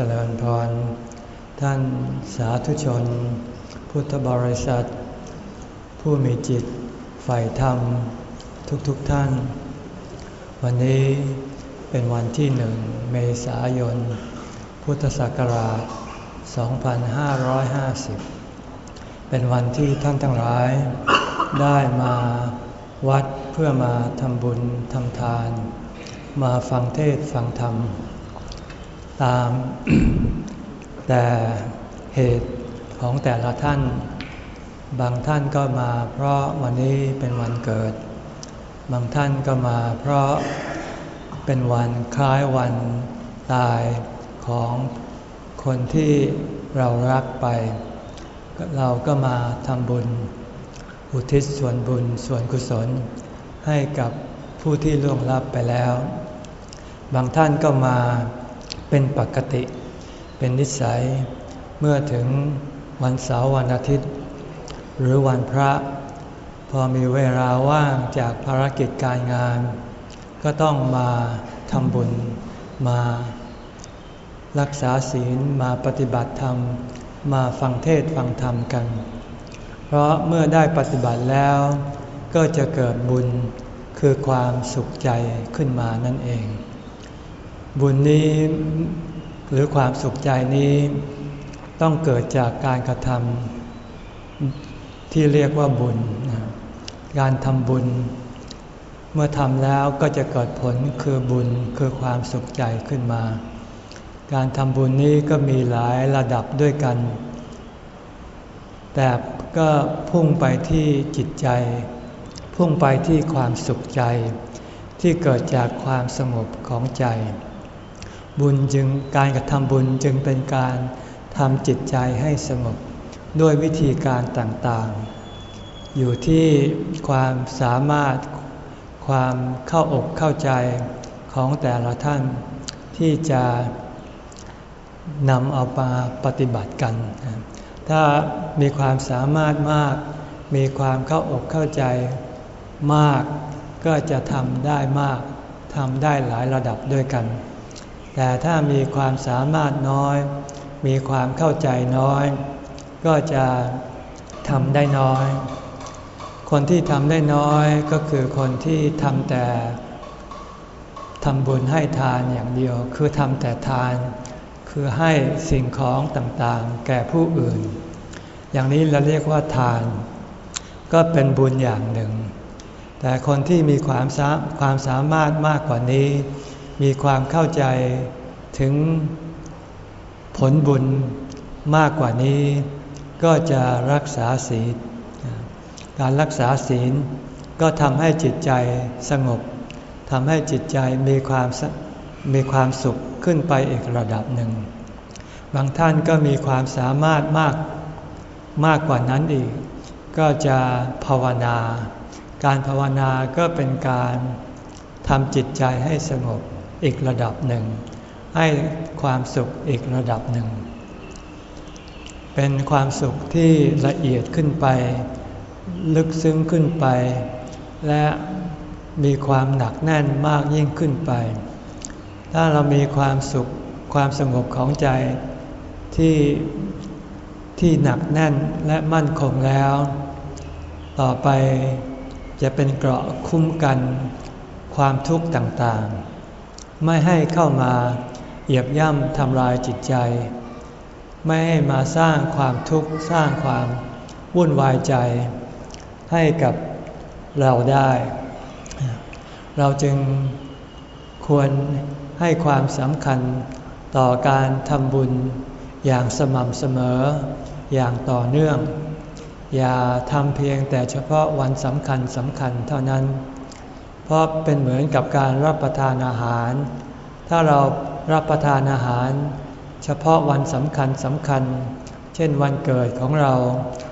เจริญพร ท่านสาธุชน พุทธบริษัท ผู้มีจิตใฝ่ธรรม ทุกๆทท่าน วันนี้เป็นวันที่หนึ่งเมษายน พุทธศักราช 2550 เป็นวันที่ท่านทั้งหลาย ได้มาวัดเพื่อมาทำบุญทำทาน มาฟังเทศฟังธรรม ตาม แต่เหตุของแต่ละท่าน บางท่านก็มาเพราะวันนี้เป็นวันเกิด บางท่านก็มาเพราะเป็นวันคล้ายวันตายของคนที่เรารักไป เราก็มาทำบุญ อุทิศส่วนบุญส่วนกุศล ให้กับผู้ที่ล่วงลับไปแล้ว บางท่านก็มา เป็นปกติ เป็นนิสัย เมื่อถึงวันเสาร์วันอาทิตย์ หรือวันพระ พอมีเวลาว่างจากภารกิจการงาน ก็ต้องมาทำบุญมา รักษาศีลมาปฏิบัติธรรม มาฟังเทศฟังธรรมกัน เพราะเมื่อได้ปฏิบัติแล้ว ก็จะเกิดบุญคือความสุขใจขึ้นมานั่นเอง บุญนี้หรือความสุขใจนี้ ต้องเกิดจากการกระทำที่เรียกว่าบุญ การทำบุญ เมื่อทำแล้วก็จะเกิดผลคือบุญคือความสุขใจขึ้นมา การทำบุญนี้ก็มีหลายระดับด้วยกัน แต่ก็พุ่งไปที่จิตใจ พุ่งไปที่ความสุขใจ ที่เกิดจากความสงบของใจ บุญจึงการกระทำบุญจึงเป็นการทำจิตใจให้สงบด้วยวิธีการต่างๆ อยู่ที่ความสามารถความเข้าอกเข้าใจของแต่ละท่านที่จะนำเอามาปฏิบัติกัน ถ้ามีความสามารถมาก มีความเข้าอกเข้าใจมาก ก็จะทำได้มากทำได้หลายระดับด้วยกัน แต่ถ้ามีความสามารถน้อย มีความเข้าใจน้อย ก็จะทำได้น้อย คนที่ทำได้น้อยก็คือคนที่ทำแต่ทำบุญให้ทานอย่างเดียว คือทำแต่ทาน คือให้สิ่งของต่างๆ แก่ผู้อื่น อย่างนี้เราเรียกว่าทาน ก็เป็นบุญอย่างหนึ่ง แต่คนที่มีความสาความสามารถมากกว่านี้ มีความเข้าใจถึงผลบุญมากกว่านี้ ก็จะรักษาศีล การรักษาศีลก็ทำให้จิตใจสงบทำให้จิตใจมีความมีความสุขขึ้นไปอีกระดับหนึ่ง บางท่านก็มีความสามารถมากมากกว่านั้นอีก ก็จะภาวนา การภาวนาก็เป็นการทำจิตใจให้สงบ อีกระดับหนึ่ง ให้ความสุขอีกระดับหนึ่ง เป็นความสุขที่ละเอียดขึ้นไป ลึกซึ้งขึ้นไป และมีความหนักแน่นมากยิ่งขึ้นไป ถ้าเรามีความสุขความสงบของใจที่ที่หนักแน่นและมั่นคงแล้ว ต่อไปจะเป็นเกราะคุ้มกันความทุกข์ต่างๆ ไม่ให้เข้ามาเหยียบย่ำทำลายจิตใจ ไม่ให้มาสร้างความทุกข์สร้างความวุ่นวายใจ ให้กับเราได้ เราจึงควรให้ความสำคัญต่อการทำบุญอย่างสม่ำเสมออย่างต่อเนื่อง อย่าทำเพียงแต่เฉพาะวันสำคัญสำคัญเท่านั้น เพราะเป็นเหมือนกับการรับประทานอาหาร ถ้าเรารับประทานอาหาร เฉพาะวันสำคัญสำคัญ เช่นวันเกิดของเรา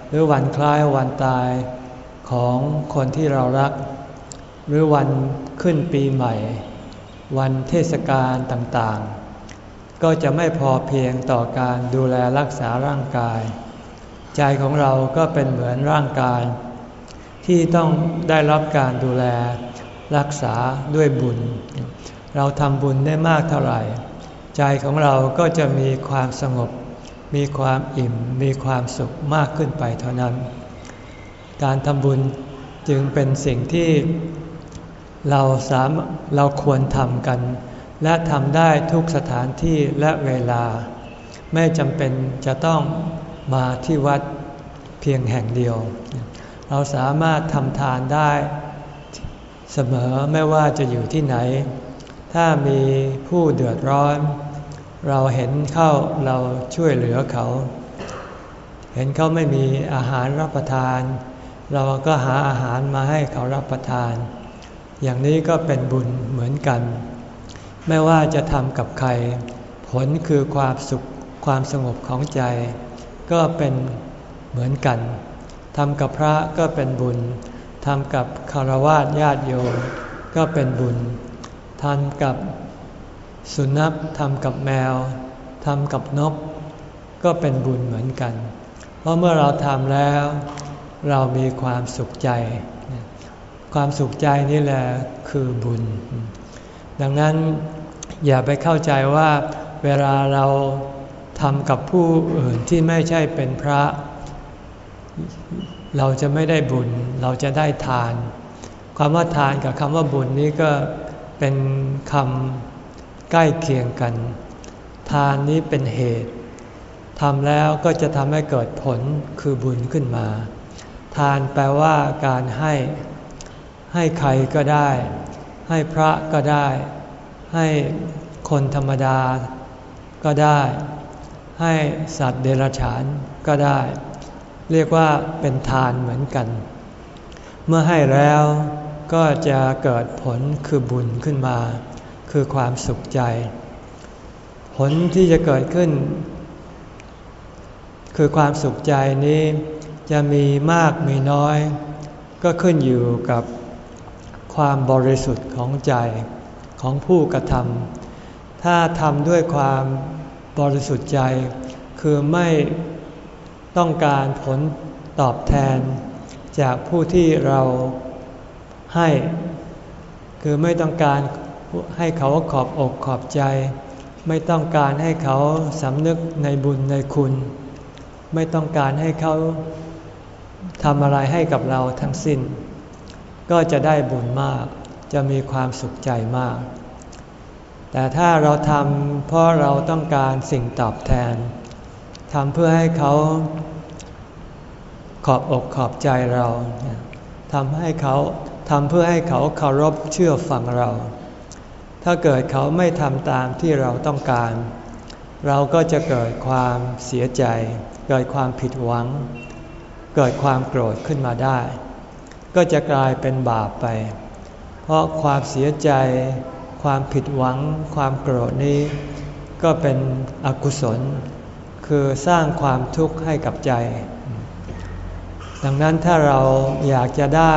หรือวันคล้ายวันตายของคนที่เรารัก หรือวันขึ้นปีใหม่ วันเทศกาลต่างๆ ก็จะไม่พอเพียงต่อการดูแลรักษาร่างกาย ใจของเราก็เป็นเหมือนร่างกาย ที่ต้องได้รับการดูแล รักษาด้วยบุญ เราทำบุญได้มากเท่าไหร่ ใจของเราก็จะมีความสงบ มีความอิ่ม มีความสุขมากขึ้นไปเท่านั้น การทำบุญจึงเป็นสิ่งที่เราสามเราควรทำกัน และทำได้ทุกสถานที่และเวลา ไม่จำเป็นจะต้องมาที่วัดเพียงแห่งเดียว เราสามารถทำทานได้ เสมอไม่ว่าจะอยู่ที่ไหน ถ้ามีผู้เดือดร้อน เราเห็นเข้าเราช่วยเหลือเขา เห็นเขาไม่มีอาหารรับประทาน เราก็หาอาหารมาให้เขารับประทาน อย่างนี้ก็เป็นบุญเหมือนกัน ไม่ว่าจะทำกับใคร ผลคือความสุขความสงบของใจ ก็เป็นเหมือนกันทำกับพระก็เป็นบุญ ทำกับคารวะญาติโยมก็เป็นบุญทำกับสุนัขทำกับแมวทำกับนก ก็เป็นบุญเหมือนกัน เพราะเมื่อเราทำแล้ว เรามีความสุขใจ ความสุขใจนี่แหละคือบุญ ดังนั้นอย่าไปเข้าใจว่าเวลาเราทำกับผู้อื่นที่ไม่ใช่เป็นพระ เราจะไม่ได้บุญเราจะได้ทานความว่าทานกับคำว่าบุญนี้ก็เป็นคำใกล้เคียงกัน ทานนี้เป็นเหตุทำแล้วก็จะทำให้เกิดผลคือบุญขึ้นมา ทานแปลว่าการให้ ให้ใครก็ได้ ให้พระก็ได้ ให้คนธรรมดาก็ได้ ให้สัตว์เดรัจฉานก็ได้ เรียกว่าเป็นทานเหมือนกัน เมื่อให้แล้วก็จะเกิดผลคือบุญขึ้นมา คือความสุขใจ ผลที่จะเกิดขึ้น คือความสุขใจนี้จะมีมากมีน้อย ก็ขึ้นอยู่กับความบริสุทธิ์ของใจของผู้กระทำถ้าทำด้วยความบริสุทธิ์ใจ คือไม่ ต้องการผลตอบแทน จากผู้ที่เราให้ คือไม่ต้องการให้เขาขอบอกขอบใจ ไม่ต้องการให้เขาสำนึกในบุญในคุณ ไม่ต้องการให้เขาทำอะไรให้กับเราทั้งสิ้น ก็จะได้บุญมาก จะมีความสุขใจมาก แต่ถ้าเราทำเพราะเราต้องการสิ่งตอบแทนทำเพื่อให้เขา ขอบอกขอบใจเราทำให้เขาทำเพื่อให้เขาเคารพเชื่อฟังเรา ถ้าเกิดเขาไม่ทำตามที่เราต้องการ เราก็จะเกิดความเสียใจ เกิดความผิดหวัง เกิดความโกรธขึ้นมาได้ ก็จะกลายเป็นบาปไป เพราะความเสียใจ ความผิดหวัง ความโกรธนี้ ก็เป็นอกุศล คือสร้างความทุกข์ให้กับใจ ดังนั้นถ้าเราอยากจะได้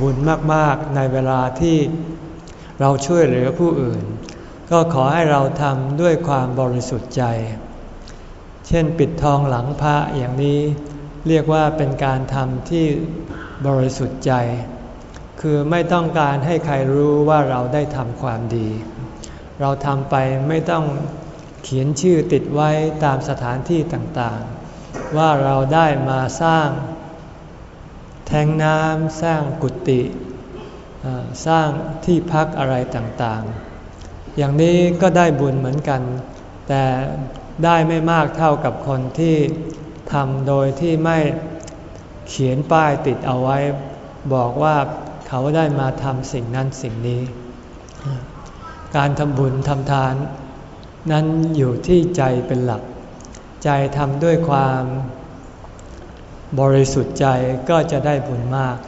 บุญมากๆในเวลาที่เราช่วยเหลือผู้อื่น ก็ขอให้เราทำด้วยความบริสุทธิ์ใจ เช่นปิดทองหลังพระอย่างนี้ เรียกว่าเป็นการทำที่บริสุทธิ์ใจ คือไม่ต้องการให้ใครรู้ว่าเราได้ทำความดี เราทำไปไม่ต้องเขียนชื่อติดไว้ตามสถานที่ต่างๆ ว่าเราได้มาสร้าง ทงน้ำสร้างกุฏิสร้างที่พักอะไรต่างๆ อย่างนี้ก็ได้บุญเหมือนกัน แต่ได้ไม่มากเท่ากับคนที่ทำโดยที่ไม่เขียนป้ายติดเอาไว้ บอกว่าเขาได้มาทำสิ่งนั้นสิ่งนี้ การทำบุญทำทาน นั้นอยู่ที่ใจเป็นหลัก ใจทำด้วยความ บริสุทธิ์ใจก็จะได้บุญมาก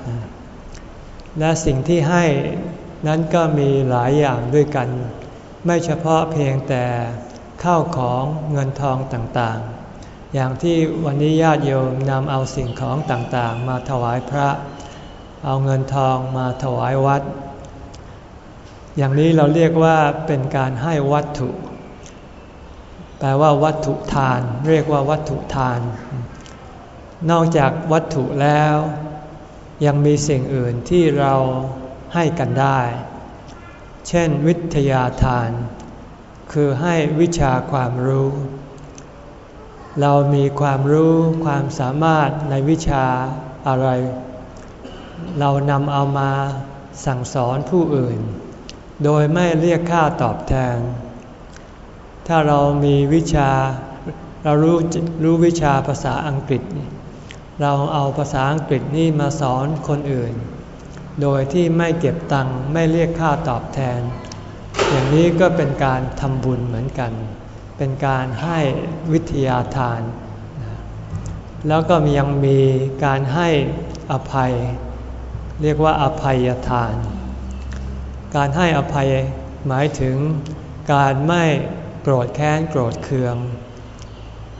และสิ่งที่ให้นั้นก็มีหลายอย่างด้วยกัน ไม่เฉพาะเพียงแต่ข้าวของเงินทองต่างๆ อย่างที่วันนี้ญาติโยมนำเอาสิ่งของต่างๆ มาถวายพระ เอาเงินทองมาถวายวัด อย่างนี้เราเรียกว่าเป็นการให้วัตถุ แปลว่าวัตถุทาน เรียกว่าวัตถุทาน นอกจากวัตถุแล้ว ยังมีสิ่งอื่นที่เราให้กันได้ เช่นวิทยาทาน คือให้วิชาความรู้ เรามีความรู้ความสามารถในวิชาอะไร เรานำเอามาสั่งสอนผู้อื่น โดยไม่เรียกค่าตอบแทน ถ้าเรามีวิชาเรารู้รู้วิชาภาษาอังกฤษ เราเอาภาษาอังกฤษนี่มาสอนคนอื่น โดยที่ไม่เก็บตังค์ไม่เรียกค่าตอบแทน อย่างนี้ก็เป็นการทำบุญเหมือนกัน เป็นการให้วิทยาทาน แล้วก็ยังมีการให้อภัย เรียกว่าอภัยทาน การให้อภัยหมายถึงการไม่โกรธแค้นโกรธเคือง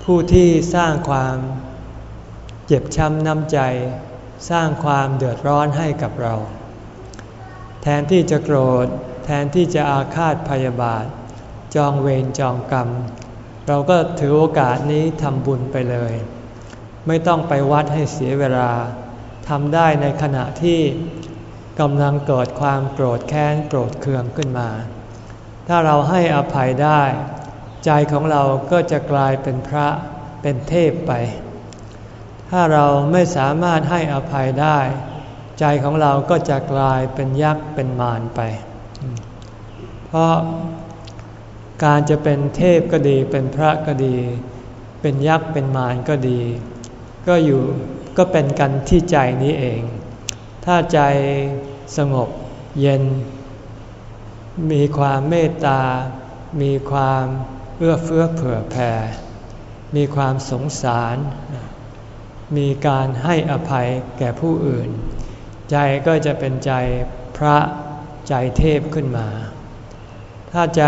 ผู้ที่สร้างความ เจ็บช้ำน้ำใจ สร้างความเดือดร้อนให้กับเรา แทนที่จะโกรธ แทนที่จะอาฆาตพยาบาท จองเวรจองกรรม เราก็ถือโอกาสนี้ทำบุญไปเลย ไม่ต้องไปวัดให้เสียเวลาทำได้ในขณะที่กำลังเกิดความโกรธแค้นโกรธเคืองขึ้นมา ถ้าเราให้อภัยได้ ใจของเราก็จะกลายเป็นพระเป็นเทพไป ถ้าเราไม่สามารถให้อภัยได้ ใจของเราก็จะกลายเป็นยักษ์เป็นมารไป เพราะการจะเป็นเทพก็ดีเป็นพระก็ดี เป็นยักษ์เป็นมารก็ดี ก็อยู่ก็เป็นกันที่ใจนี้เอง ถ้าใจสงบเย็น มีความเมตตา มีความเอื้อเฟื้อเผื่อแผ่ มีความสงสาร มีการให้อภัยแก่ผู้อื่น ใจก็จะเป็นใจพระใจเทพขึ้นมา ถ้าใจ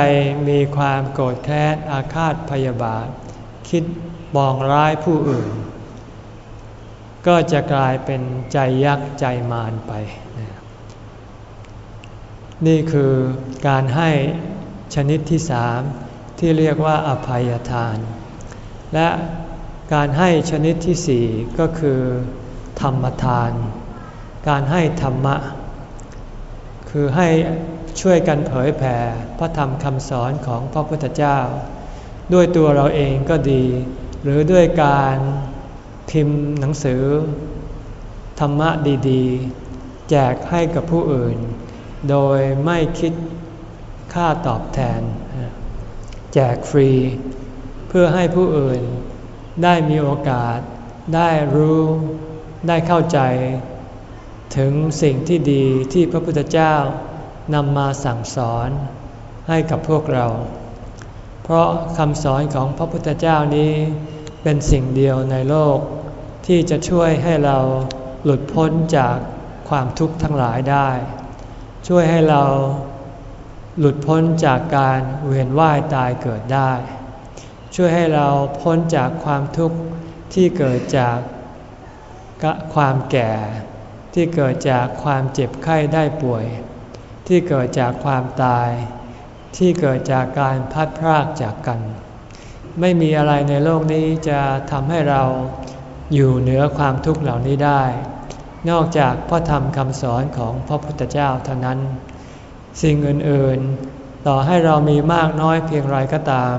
มีความโกรธแค้นอาฆาตพยาบาท คิดบองร้ายผู้อื่น ก็จะกลายเป็นใจยักษ์ใจมารไป นี่คือการให้ชนิดที่สามที่เรียกว่าอภัยทาน และ การให้ชนิดที่สี่ก็คือ ธรรมทาน การให้ธรรมะ คือให้ช่วยกันเผยแผ่พระธรรมคำสอนของพระพุทธเจ้า ด้วยตัวเราเองก็ดี หรือด้วยการพิมพ์หนังสือ ธรรมะดีๆ แจกให้กับผู้อื่น โดยไม่คิดค่าตอบแทน แจกฟรี เพื่อให้ผู้อื่น ได้มีโอกาส ได้รู้ได้เข้าใจ ถึงสิ่งที่ดีที่พระพุทธเจ้านำมาสั่งสอนให้กับพวกเรา เพราะคำสอนของพระพุทธเจ้านี้เป็นสิ่งเดียวในโลก ที่จะช่วยให้เราหลุดพ้นจากความทุกข์ทั้งหลายได้ ช่วยให้เราหลุดพ้นจากการเวียนว่ายตายเกิดได้ ช่วยให้เราพ้นจากความทุกข์ที่เกิดจากความแก่ ที่เกิดจากความเจ็บไข้ได้ป่วย ที่เกิดจากความตาย ที่เกิดจากการพัดพรากจากกัน ไม่มีอะไรในโลกนี้จะทำให้เราอยู่เหนือความทุกข์เหล่านี้ได้ นอกจากพระธรรมคำสอนของพระพุทธเจ้าเท่านั้น สิ่งอื่นๆ ต่อให้เรามีมากน้อยเพียงไรก็ตาม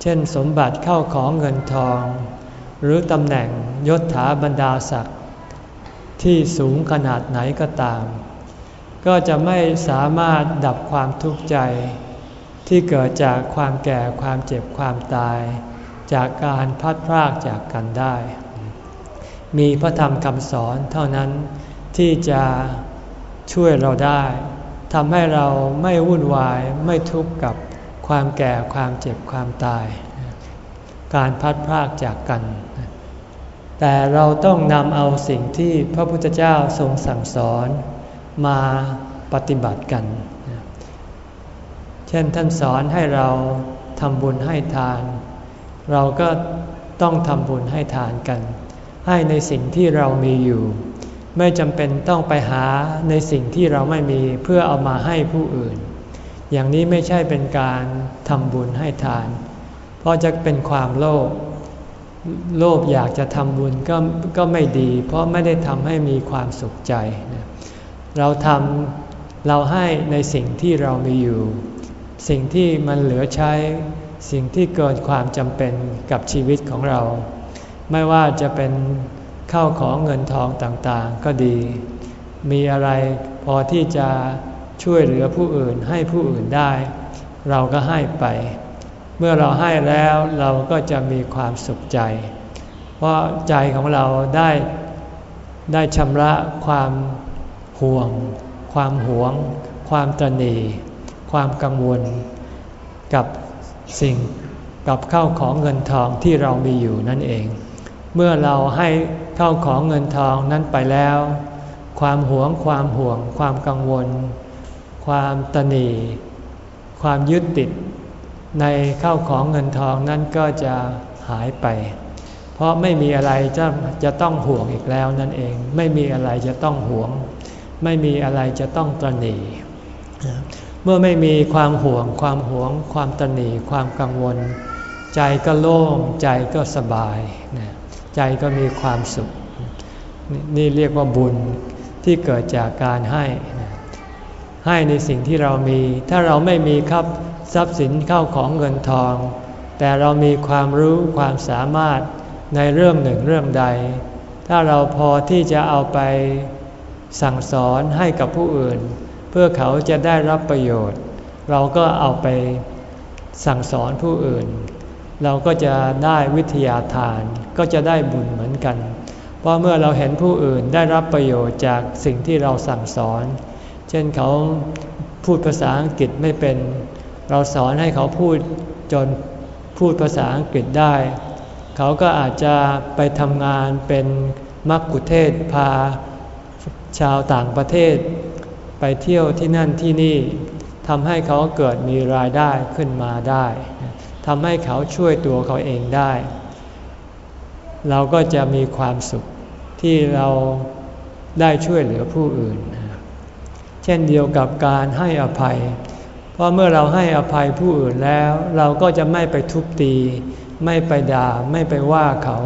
เช่นสมบัติเข้าของเงินทอง หรือตำแหน่งยศถาบรรดาศักดิ์ที่สูงขนาดไหนก็ตาม ก็จะไม่สามารถดับความทุกข์ใจ ที่เกิดจากความแก่ความเจ็บความตาย จากการพัดพรากจากกันได้ มีพระธรรมคำสอนเท่านั้นที่จะช่วยเราได้ทำให้เราไม่วุ่นวายไม่ทุกข์กับ ความแก่ความเจ็บความตาย การพัดพรากจากกัน แต่เราต้องนำเอาสิ่งที่พระพุทธเจ้าทรงสั่งสอนมาปฏิบัติกัน เช่นท่านสอนให้เราทำบุญให้ทาน เราก็ต้องทำบุญให้ทานกัน ให้ในสิ่งที่เรามีอยู่ ไม่จำเป็นต้องไปหาในสิ่งที่เราไม่มีเพื่อเอามาให้ผู้อื่น อย่างนี้ไม่ใช่เป็นการทำบุญให้ทาน เพราะจะเป็นความโลภ โลภอยากจะทำบุญก็ก็ไม่ดี เพราะไม่ได้ทำให้มีความสุขใจ เราทำเราให้ในสิ่งที่เรามีอยู่ สิ่งที่มันเหลือใช้ สิ่งที่เกินความจำเป็นกับชีวิตของเรา ไม่ว่าจะเป็นเข้าของเงินทองต่างๆ ก็ดี มีอะไรพอที่จะ ช่วยเหลือผู้อื่นให้ผู้อื่นได้ เราก็ให้ไป เมื่อเราให้แล้วเราก็จะมีความสุขใจ เพราะใจของเราได้ได้ชำระความห่วง ความหวง ความตนีความกังวล กับสิ่งกับเข้าของเงินทองที่เรามีอยู่นั่นเอง เมื่อเราให้เข้าของเงินทองนั้นไปแล้ว ความหวงความห่วง ความกังวล ความตนีความยึดติดในเข้าของเงินทองนั้นก็จะหายไป เพราะไม่มีอะไรจะจะต้องห่วงอีกแล้วนั่นเอง ไม่มีอะไรจะต้องห่วง ไม่มีอะไรจะต้องตนี เมื่อไม่มีความห่วง ความหวง ความตนีความกังวล ใจก็โล่งใจก็สบาย ใจก็มีความสุข นี่เรียกว่าบุญที่เกิดจากการให้ ให้ในสิ่งที่เรามี ถ้าเราไม่มีครับทรัพย์สินเข้าของเงินทอง แต่เรามีความรู้ความสามารถในเรื่องหนึ่งเรื่องใด ถ้าเราพอที่จะเอาไปสั่งสอนให้กับผู้อื่น เพื่อเขาจะได้รับประโยชน์ เราก็เอาไปสั่งสอนผู้อื่น เราก็จะได้วิทยาทานก็จะได้บุญเหมือนกัน เพราะเมื่อเราเห็นผู้อื่นได้รับประโยชน์จากสิ่งที่เราสั่งสอน เช่นเขาพูดภาษาอังกฤษไม่เป็น เราสอนให้เขาพูดจนพูดภาษาอังกฤษได้ เขาก็อาจจะไปทำงานเป็นมักคุเทศพาชาวต่างประเทศ ไปเที่ยวที่นั่นที่นี่ทำให้เขาเกิดมีรายได้ขึ้นมาได้ทำให้เขาช่วยตัวเขาเองได้ เราก็จะมีความสุขที่เราได้ช่วยเหลือผู้อื่น เช่นเดียวกับการให้อภัย เพราะเมื่อเราให้อภัยผู้อื่นแล้ว เราก็จะไม่ไปทุบตี ไม่ไปด่า ไม่ไปว่าเขา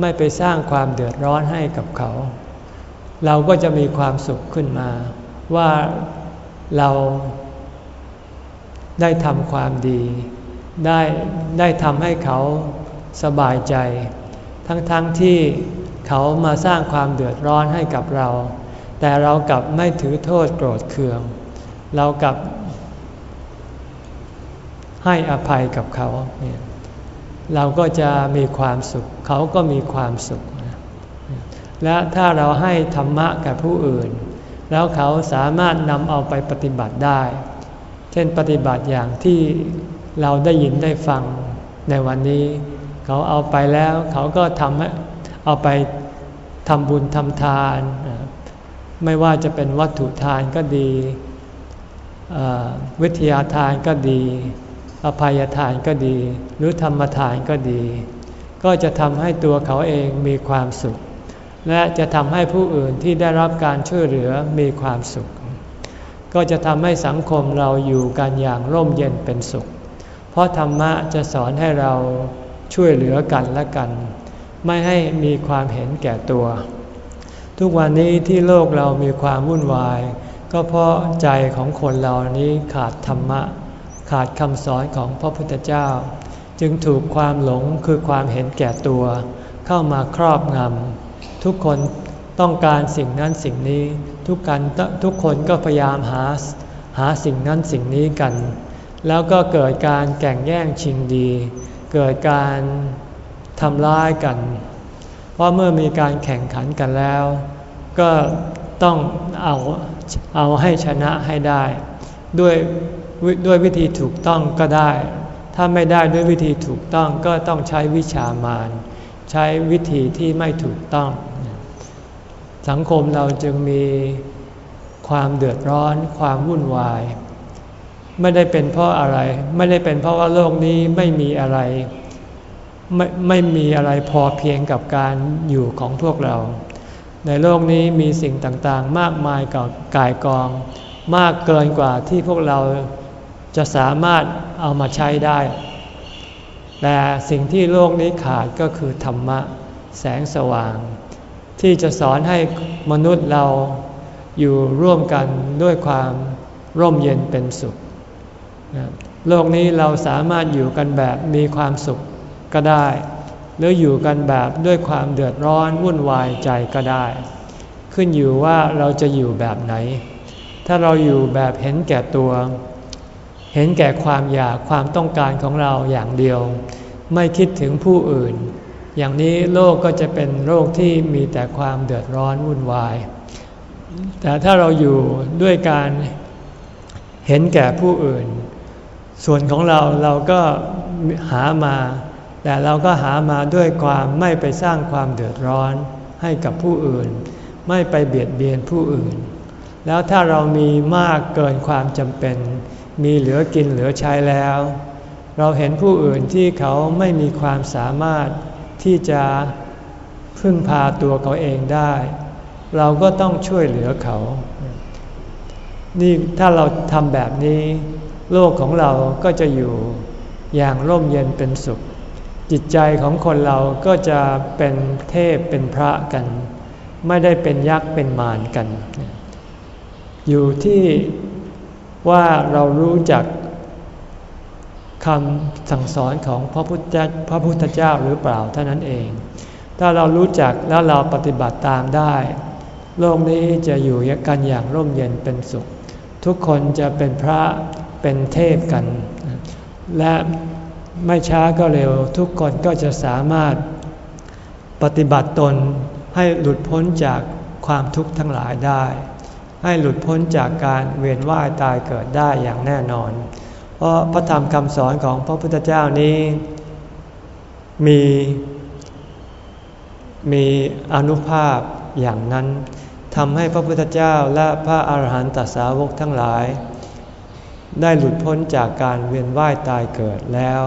ไม่ไปสร้างความเดือดร้อนให้กับเขา เราก็จะมีความสุขขึ้นมา ว่าเราได้ทำความดี ได้ได้ทำให้เขาสบายใจ ทั้งๆทที่เขามาสร้างความเดือดร้อนให้กับเรา แต่เรากลับไม่ถือโทษโกรธเคือง เรากลับ ให้อภัยกับเขาเนี่ยเราก็จะมีความสุข เขาก็มีความสุข และถ้าเราให้ธรรมะกับผู้อื่น แล้วเขาสามารถนำเอาไปปฏิบัติได้ เช่นปฏิบัติอย่างที่เราได้ยินได้ฟังในวันนี้ เขาเอาไปแล้วเขาก็ทำเอาไปทำบุญทำทาน ไม่ว่าจะเป็นวัตถุทานก็ดี วิทยาทานก็ดี อภัยทานก็ดี หรือธรรมทานก็ดี ก็จะทำให้ตัวเขาเองมีความสุข และจะทำให้ผู้อื่นที่ได้รับการช่วยเหลือมีความสุข ก็จะทำให้สังคมเราอยู่กันอย่างร่มเย็นเป็นสุข เพราะธรรมะจะสอนให้เราช่วยเหลือกันและกัน ไม่ให้มีความเห็นแก่ตัว ทุกวันนี้ที่โลกเรามีความวุ่นวาย ก็เพราะใจของคนเรานี้ขาดธรรมะ ขาดคำสอนของพระพุทธเจ้า จึงถูกความหลงคือความเห็นแก่ตัว เข้ามาครอบงำทุกคนต้องการสิ่งนั้นสิ่งนี้ ทุกกันทุกคนก็พยายามหาหาสิ่งนั้นสิ่งนี้กัน แล้วก็เกิดการแข่งแย่งชิงดี เกิดการทำร้ายกัน เพราะเมื่อมีการแข่งขันกันแล้ว ก็ต้องเอาเอาให้ชนะให้ได้ ด้วยด้วยวิธีถูกต้องก็ได้ ถ้าไม่ได้ด้วยวิธีถูกต้องก็ต้องใช้วิชามารใช้วิธีที่ไม่ถูกต้อง สังคมเราจึงมีความเดือดร้อนความวุ่นวาย ไม่ได้เป็นเพราะอะไร ไม่ได้เป็นเพราะว่าโลกนี้ไม่มีอะไร ไม่ไม่มีอะไรพอเพียงกับการอยู่ของพวกเรา ในโลกนี้มีสิ่งต่างๆ มากมายกับกายกอง มากเกินกว่าที่พวกเราจะสามารถเอามาใช้ได้ แต่สิ่งที่โลกนี้ขาดก็คือธรรมะแสงสว่าง ที่จะสอนให้มนุษย์เราอยู่ร่วมกันด้วยความร่มเย็นเป็นสุข โลกนี้เราสามารถอยู่กันแบบมีความสุข ก็ได้ หรืออยู่กันแบบด้วยความเดือดร้อนวุ่นวายใจก็ได้ ขึ้นอยู่ว่าเราจะอยู่แบบไหน ถ้าเราอยู่แบบเห็นแก่ตัว เห็นแก่ความอยากความต้องการของเราอย่างเดียว ไม่คิดถึงผู้อื่น อย่างนี้โลกก็จะเป็นโลกที่มีแต่ความเดือดร้อนวุ่นวาย แต่ถ้าเราอยู่ด้วยการเห็นแก่ผู้อื่น ส่วนของเราเราก็หามา แต่เราก็หามาด้วยความไม่ไปสร้างความเดือดร้อนให้กับผู้อื่น ไม่ไปเบียดเบียนผู้อื่น แล้วถ้าเรามีมากเกินความจำเป็น มีเหลือกินเหลือใช้แล้ว เราเห็นผู้อื่นที่เขาไม่มีความสามารถที่จะพึ่งพาตัวเขาเองได้ เราก็ต้องช่วยเหลือเขา นี่ถ้าเราทำแบบนี้ โลกของเราก็จะอยู่อย่างร่มเย็นเป็นสุข จิตใจของคนเราก็จะเป็นเทพเป็นพระกัน ไม่ได้เป็นยักษ์เป็นมารกัน อยู่ที่ว่าเรารู้จักคำสั่งสอนของพระพุทธพระพุทธเจ้าหรือเปล่าเท่านั้นเอง ถ้าเรารู้จักแล้วเราปฏิบัติตามได้ โลกนี้จะอยู่กันอย่างร่มเย็นเป็นสุข ทุกคนจะเป็นพระเป็นเทพกัน และ ไม่ช้าก็เร็ว ทุกคนก็จะสามารถปฏิบัติตนให้หลุดพ้นจากความทุกข์ทั้งหลายได้ ให้หลุดพ้นจากการเวียนว่ายตายเกิดได้อย่างแน่นอน เพราะพระธรรมคำสอนของพระพุทธเจ้านี้ มีมีอนุภาพอย่างนั้นทำให้พระพุทธเจ้าและพระอาหารหันตสาวกทั้งหลาย ได้หลุดพ้นจากการเวียนว่ายตายเกิดแล้ว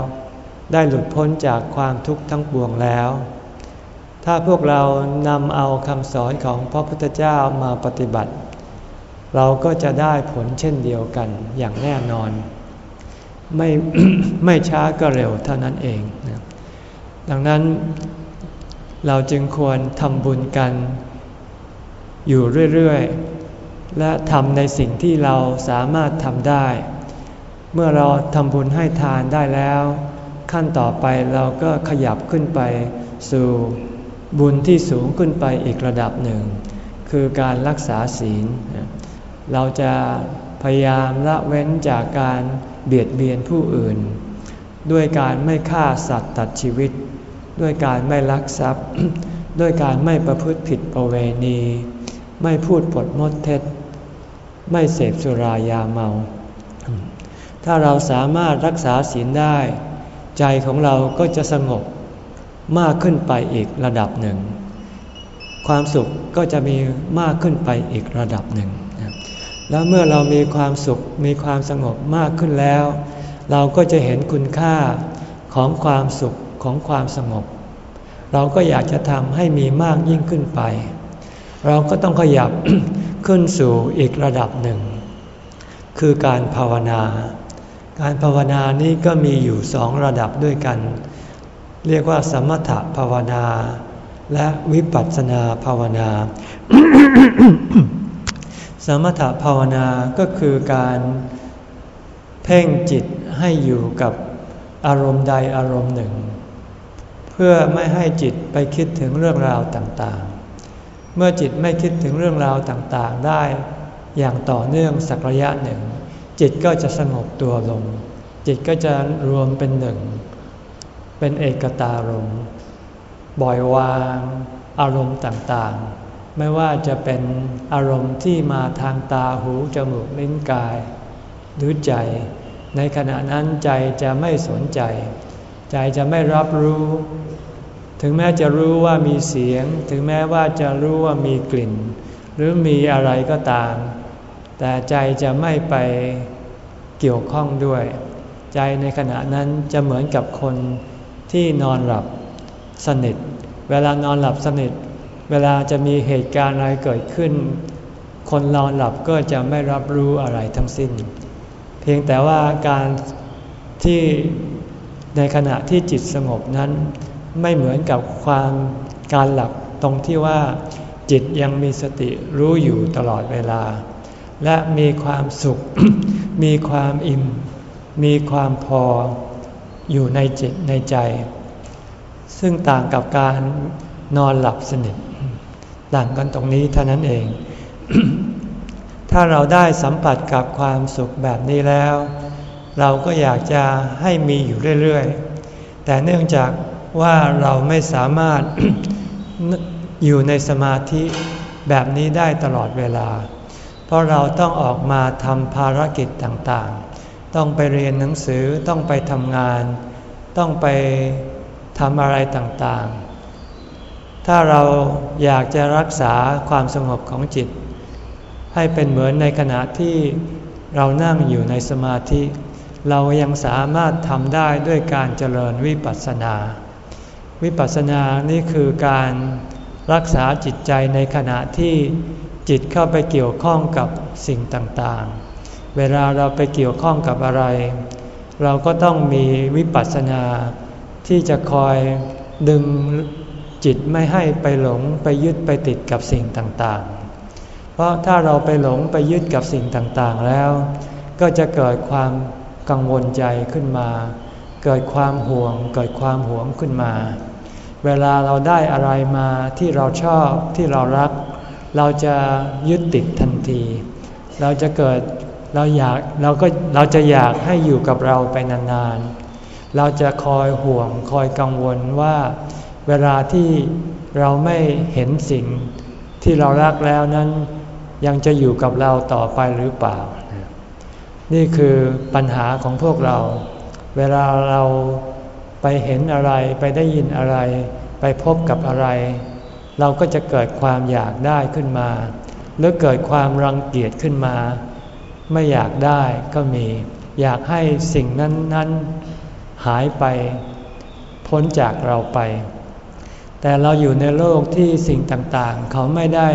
ได้หลุดพ้นจากความทุกข์ทั้งปวงแล้ว ถ้าพวกเรานำเอาคำสอนของพระพุทธเจ้ามาปฏิบัติ เราก็จะได้ผลเช่นเดียวกันอย่างแน่นอน ไม่ไม่ช้าก็เร็วเท่านั้นเอง ดังนั้นเราจึงควรทำบุญกันอยู่เรื่อยๆ และทำในสิ่งที่เราสามารถทำได้ เมื่อเราทำบุญให้ทานได้แล้ว ขั้นต่อไปเราก็ขยับขึ้นไป สู่บุญที่สูงขึ้นไปอีกระดับหนึ่ง คือการรักษาศีล เราจะพยายามละเว้นจากการเบียดเบียนผู้อื่น ด้วยการไม่ฆ่าสัตว์ตัดชีวิต ด้วยการไม่ลักทรัพย์ ด้วยการไม่ประพฤติผิดประเวณี ไม่พูดปดมดเท็จ ไม่เสพสุรายาเมา ถ้าเราสามารถรักษาศีลได้ ใจของเราก็จะสงบมากขึ้นไปอีกระดับหนึ่ง ความสุขก็จะมีมากขึ้นไปอีกระดับหนึ่ง แล้วเมื่อเรามีความสุขมีความสงบมากขึ้นแล้ว เราก็จะเห็นคุณค่าของความสุขของความสงบ เราก็อยากจะทำให้มีมากยิ่งขึ้นไป เราก็ต้องขยับขึ้นสู่อีกระดับหนึ่ง คือการภาวนา การภาวนานี้ก็มีอยู่สองระดับด้วยกัน เรียกว่าสมถภาวนา และวิปัสสนาภาวนา สมถภาวนาก็คือการเพ่งจิตให้อยู่กับอารมณ์ใดอารมณ์หนึ่ง เพื่อไม่ให้จิตไปคิดถึงเรื่องราวต่างๆ เมื่อจิตไม่คิดถึงเรื่องราวต่างๆได้อย่างต่อเนื่องสักระยะหนึ่ง จิตก็จะสงบตัวลง จิตก็จะรวมเป็นหนึ่ง เป็นเอกตารมบ่อยวางอารมณ์ต่างๆ ไม่ว่าจะเป็นอารมณ์ที่มาทางตาหูจมูกลิ้นกาย หรือใจ ในขณะนั้นใจจะไม่สนใจ ใจจะไม่รับรู้ ถึงแม้จะรู้ว่ามีเสียง ถึงแม้ว่าจะรู้ว่ามีกลิ่น หรือมีอะไรก็ตาม แต่ใจจะไม่ไป เกี่ยวข้องด้วย ใจในขณะนั้นจะเหมือนกับคนที่นอนหลับสนิท เวลานอนหลับสนิท เวลาจะมีเหตุการณ์อะไรเกิดขึ้น คนนอนหลับก็จะไม่รับรู้อะไรทั้งสิ้น เพียงแต่ว่าการที่ในขณะที่จิตสงบนั้นไม่เหมือนกับความการหลับตรงที่ว่าจิตยังมีสติรู้อยู่ตลอดเวลา และมีความสุข มีความอิ่ม มีความพออยู่ในจิตในใจ ซึ่งต่างกับการนอนหลับสนิท ต่างกันตรงนี้เท่านั้นเอง ถ้าเราได้สัมผัสกับความสุขแบบนี้แล้ว เราก็อยากจะให้มีอยู่เรื่อยๆ แต่เนื่องจากว่าเราไม่สามารถอยู่ในสมาธิแบบนี้ได้ตลอดเวลา เพราะเราต้องออกมาทำภารกิจต่างๆ ต้องไปเรียนหนังสือต้องไปทำงาน ต้องไปทำอะไรต่างๆ ถ้าเราอยากจะรักษาความสงบของจิต ให้เป็นเหมือนในขณะที่เรานั่งอยู่ในสมาธิ เรายังสามารถทำได้ด้วยการเจริญวิปัสสนา วิปัสสนานี่คือการรักษาจิตใจในขณะที่ จิตเข้าไปเกี่ยวข้องกับสิ่งต่างๆ เวลาเราไปเกี่ยวข้องกับอะไร เราก็ต้องมีวิปัสสนา ที่จะคอยดึงจิตไม่ให้ไปหลงไปยึดไปติดกับสิ่งต่างๆ เพราะถ้าเราไปหลงไปยึดกับสิ่งต่างๆแล้ว ก็จะเกิดความกังวลใจขึ้นมา เกิดความห่วง เกิดความหวงขึ้นมา เวลาเราได้อะไรมาที่เราชอบที่เรารัก เราจะยึดติดทันที เราจะเกิดเราอยากเราก็เราจะอยากให้อยู่กับเราไปนานๆ เราจะคอยห่วงคอยกังวลว่า เวลาที่เราไม่เห็นสิ่งที่เรารักแล้วนั้น ยังจะอยู่กับเราต่อไปหรือเปล่า นี่คือปัญหาของพวกเรา เวลาเราไปเห็นอะไรไปได้ยินอะไร ไปพบกับอะไร เราก็จะเกิดความอยากได้ขึ้นมา หรือเกิดความรังเกียจขึ้นมา ไม่อยากได้ก็มี อยากให้สิ่งนั้นนั้นหายไป พ้นจากเราไป แต่เราอยู่ในโลกที่สิ่งต่างๆ เขาไม่ได้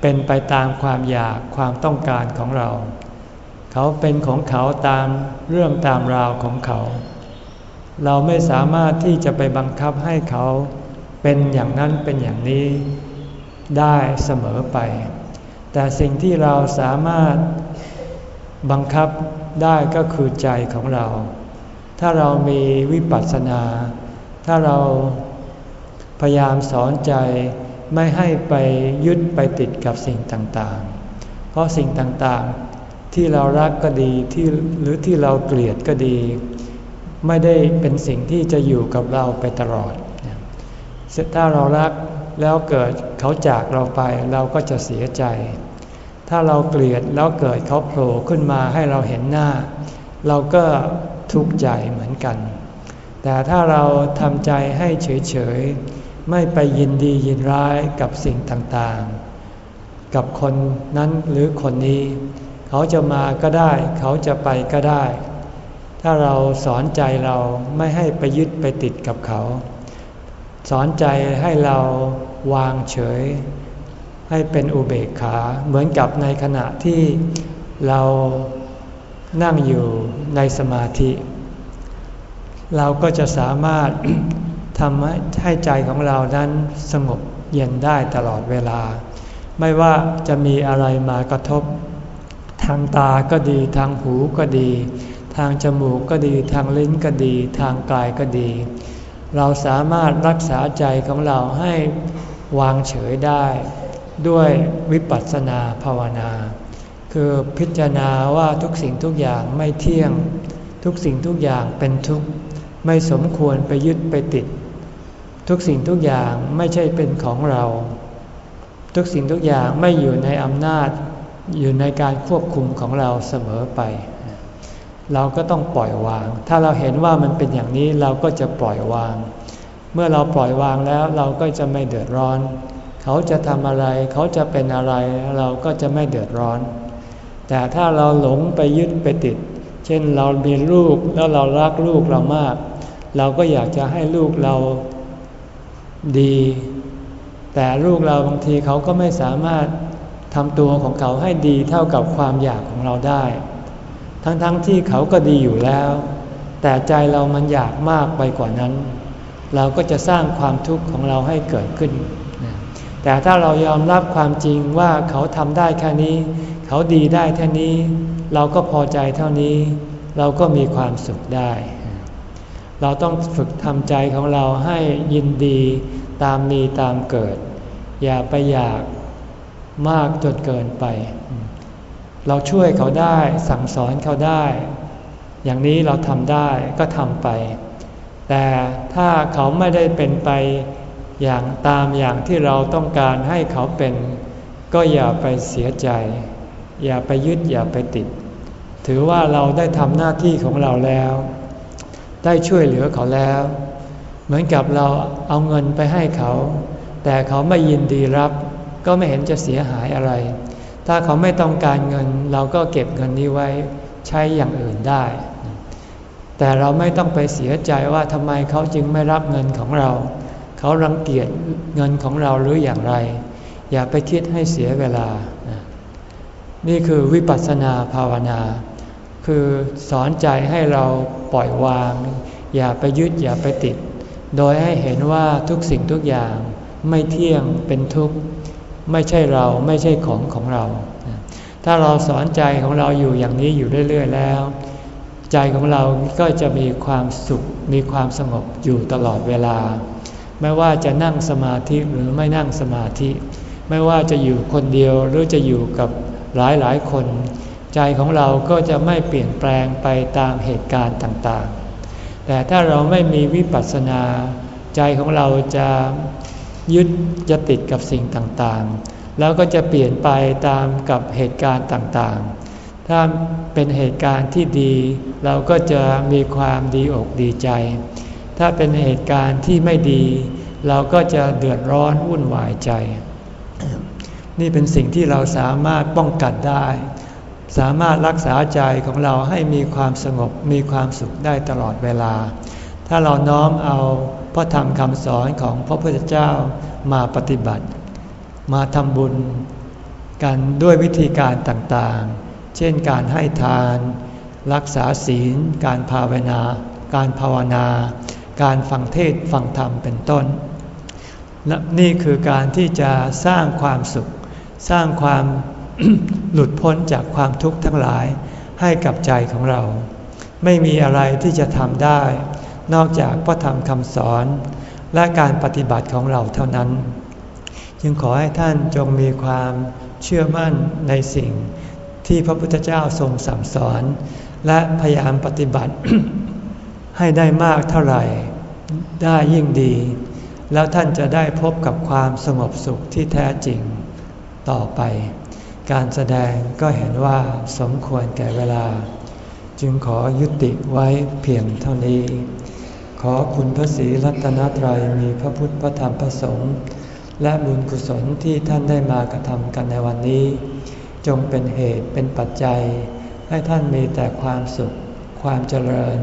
เป็นไปตามความอยากความต้องการของเรา เขาเป็นของเขาตามเรื่องตามราวของเขา เราไม่สามารถที่จะไปบังคับให้เขา เป็นอย่างนั้นเป็นอย่างนี้ได้เสมอไป แต่สิ่งที่เราสามารถบังคับได้ก็คือใจของเรา ถ้าเรามีวิปัสสนา ถ้าเราพยายามสอนใจไม่ให้ไปยึดไปติดกับสิ่งต่างๆ เพราะสิ่งต่างๆที่เรารักก็ดีที่หรือที่เราเกลียดก็ดี ไม่ได้เป็นสิ่งที่จะอยู่กับเราไปตลอด ถ้าเรารักแล้วเกิดเขาจากเราไปเราก็จะเสียใจ ถ้าเราเกลียดแล้วเกิดเขาโผล่ขึ้นมาให้เราเห็นหน้า เราก็ทุกข์ใจเหมือนกัน แต่ถ้าเราทำใจให้เฉยๆ ไม่ไปยินดียินร้ายกับสิ่งต่างๆ กับคนนั้นหรือคนนี้ เขาจะมาก็ได้ เขาจะไปก็ได้ ถ้าเราสอนใจเราไม่ให้ไปยึดไปติดกับเขา สอนใจให้เราวางเฉย ให้เป็นอุเบกขา เหมือนกับในขณะที่เรานั่งอยู่ในสมาธิ เราก็จะสามารถทำให้ใจของเรานั้นสงบเย็นได้ตลอดเวลา ไม่ว่าจะมีอะไรมากระทบ ทางตาก็ดีทางหูก็ดี ทางจมูกก็ดี ทางลิ้นก็ดี ทางกายก็ดี เราสามารถรักษาใจของเราให้วางเฉยได้ ด้วยวิปัสสนาภาวนา คือพิจารณาว่าทุกสิ่งทุกอย่างไม่เที่ยง ทุกสิ่งทุกอย่างเป็นทุกข์ไม่สมควรไปยึดไปติด ทุกสิ่งทุกอย่างไม่ใช่เป็นของเรา ทุกสิ่งทุกอย่างไม่อยู่ในอำนาจอยู่ในการควบคุมของเราเสมอไป เราก็ต้องปล่อยวาง ถ้าเราเห็นว่ามันเป็นอย่างนี้เราก็จะปล่อยวาง เมื่อเราปล่อยวางแล้วเราก็จะไม่เดือดร้อน เขาจะทำอะไร เขาจะเป็นอะไรเราก็จะไม่เดือดร้อน แต่ถ้าเราหลงไปยึดไปติด เช่นเรามีลูกแล้วเรารักลูกเรามาก เราก็อยากจะให้ลูกเราดี แต่ลูกเราบางทีเขาก็ไม่สามารถทำตัวของเขาให้ดีเท่ากับความอยากของเราได้ ทั้งๆทที่เขาก็ดีอยู่แล้ว แต่ใจเรามันอยากมากไปกว่านั้น เราก็จะสร้างความทุกข์ของเราให้เกิดขึ้น แต่ถ้าเรายอมรับความจริงว่าเขาทำได้แค่นี้ เขาดีได้แค่นี้ เราก็พอใจเท่านี้ เราก็มีความสุขได้ เราต้องฝึกทำใจของเราให้ยินดีตามมีตามเกิด อย่าไปอยากมากจนเกินไป เราช่วยเขาได้สั่งสอนเขาได้ อย่างนี้เราทำได้ก็ทำไป แต่ถ้าเขาไม่ได้เป็นไปอย่างตามอย่างที่เราต้องการให้เขาเป็น ก็อย่าไปเสียใจ อย่าไปยึดอย่าไปติด ถือว่าเราได้ทำหน้าที่ของเราแล้ว ได้ช่วยเหลือเขาแล้ว เหมือนกับเราเอาเงินไปให้เขา แต่เขาไม่ยินดีรับ ก็ไม่เห็นจะเสียหายอะไร ถ้าเขาไม่ต้องการเงิน เราก็เก็บเงินนี้ไว้ใช้อย่างอื่นได้ แต่เราไม่ต้องไปเสียใจว่าทำไมเขาจึงไม่รับเงินของเรา เขารังเกียจเงินของเราหรืออย่างไร อย่าไปคิดให้เสียเวลา นี่คือวิปัสสนาภาวนา คือสอนใจให้เราปล่อยวาง อย่าไปยึดอย่าไปติด โดยให้เห็นว่าทุกสิ่งทุกอย่างไม่เที่ยงเป็นทุกข์ ไม่ใช่เราไม่ใช่ของของเรา ถ้าเราสอนใจของเราอยู่อย่างนี้อยู่เรื่อย ๆ แล้ว ใจของเราก็จะมีความสุขมีความสงบอยู่ตลอดเวลา ไม่ว่าจะนั่งสมาธิหรือไม่นั่งสมาธิ ไม่ว่าจะอยู่คนเดียวหรือจะอยู่กับหลายหลายคน ใจของเราก็จะไม่เปลี่ยนแปลงไปตามเหตุการณ์ต่างๆ แต่ถ้าเราไม่มีวิปัสสนา ใจของเราจะ ยึดจะติดกับสิ่งต่างๆ แล้วก็จะเปลี่ยนไปตามกับเหตุการณ์ต่างๆ ถ้าเป็นเหตุการณ์ที่ดี เราก็จะมีความดีอกดีใจ ถ้าเป็นเหตุการณ์ที่ไม่ดี เราก็จะเดือดร้อนวุ่นวายใจ นี่เป็นสิ่งที่เราสามารถป้องกันได้ สามารถรักษาใจของเราให้มีความสงบมีความสุขได้ตลอดเวลา ถ้าเราน้อมเอา พระธรรมคำสอนของพระพุทธเจ้ามาปฏิบัติ มาทำบุญกันด้วยวิธีการต่างๆ เช่นการให้ทาน รักษาศีล การภาวนา การภาวนา การฟังเทศฟังธรรมเป็นต้น และนี่คือการที่จะสร้างความสุข สร้างความหลุดพ้นจากความทุกข์ทั้งหลายให้กับใจของเรา ไม่มีอะไรที่จะทำได้ นอกจากพระธรรมคำสอน และการปฏิบัติของเราเท่านั้น จึงขอให้ท่านจงมีความเชื่อมั่นในสิ่งที่พระพุทธเจ้าทรงสั่งสอน และพยายามปฏิบัติ ให้ได้มากเท่าไหร่ ได้ยิ่งดี แล้วท่านจะได้พบกับความสงบสุขที่แท้จริงต่อไป การแสดงก็เห็นว่าสมควรแก่เวลา จึงขอยุติไว้เพียงเท่านี้ ขอคุณพระศรีรัตนตรัยมีพระพุทธพระธรรมพระสงฆ์และบุญกุศลที่ท่านได้มากระทำกันในวันนี้ จงเป็นเหตุเป็นปัจจัย ให้ท่านมีแต่ความสุข ความเจริญ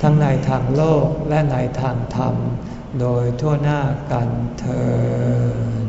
ทั้งในทางโลกและในทางธรรม โดยทั่วหน้ากันเธอ